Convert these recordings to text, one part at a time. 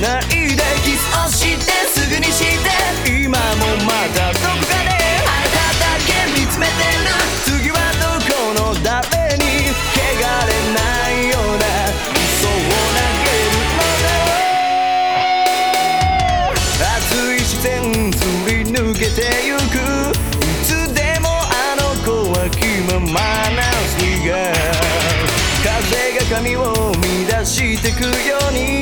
ないでキスをしてすぐにして今もまたどこかであなただけ見つめてる次はどこの誰に汚れないような嘘を投げるのだ熱い視線すり抜けてゆくいつでもあの子は気ままな日が風が髪を乱してくように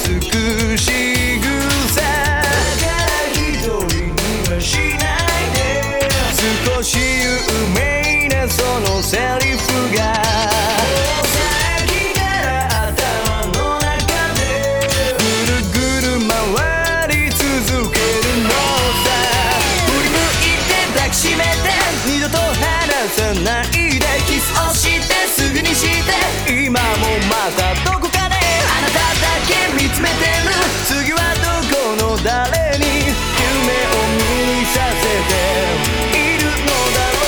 やけつくしぐさだから一人にはしないで。少し有名なそのセリフが。さっきから頭の中で。ぐるぐる回り続けるのさ。振り向いて抱きしめて。二度と離さないで。キスをしてすぐにして。今もまたどこだけ見つめてる。次はどこの誰に夢を見させているのだろ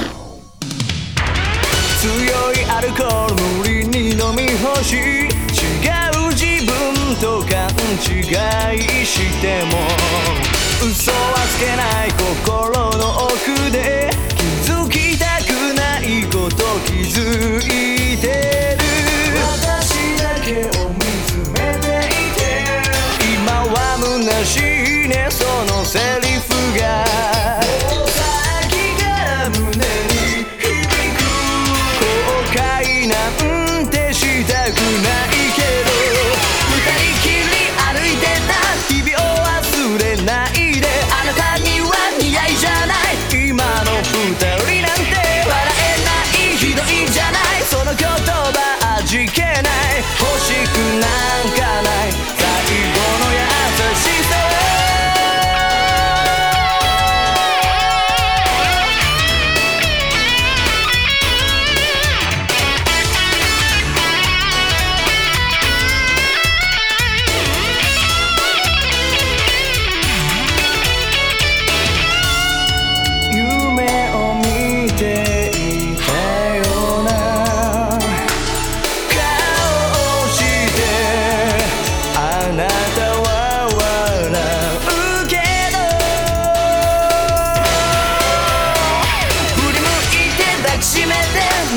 う。強いアルコール無理に飲み干し。違う自分と勘違いしても。嘘はつけない心の奥で。気づきたくないこと気づいて。しいねそのセリフ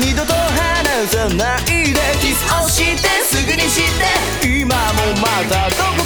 二度と離さないで。キスをしてすぐにして。今もまたどこ